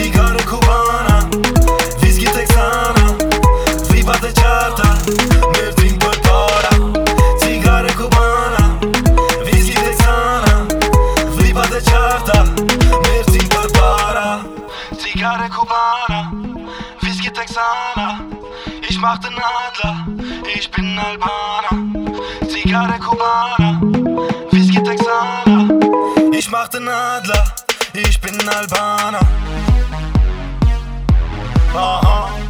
Zigarre cubana, Whisky Texana, Bleib auf der Karte, Mir din Barara, Zigarre cubana, Whisky Texana, Bleib auf der Karte, Mir din Barara, Zigarre cubana, Whisky Texana, Ich machte Adler, Ich bin Albaner, Zigarre cubana, Whisky Texana, Ich machte Adler, Ich bin Albaner. Uh huh.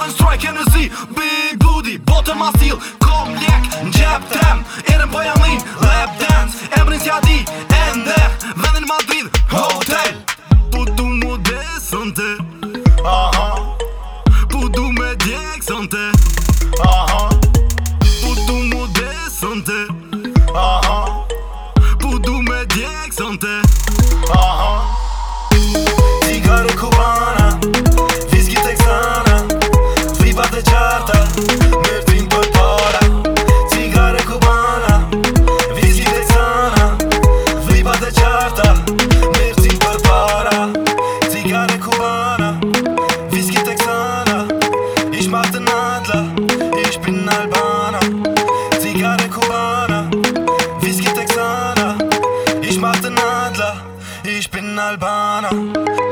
7 strike në zi Big booty, botën ma stil Kom lek, në gjep tem Erem po jam lin, lap dance Emrin si adi, ende Vendin Madrid, hotel Po du mu desën te Aha Po du me djekësën te Aha Po du mu desën te Aha Po du me djekësën te Aha Merci për para sigare kubana viski tek sana viva da carta për para sigare kubana viski tek sana ich mache natler ich bin albaner sigare kubana viski tek sana ich mache natler ich bin albaner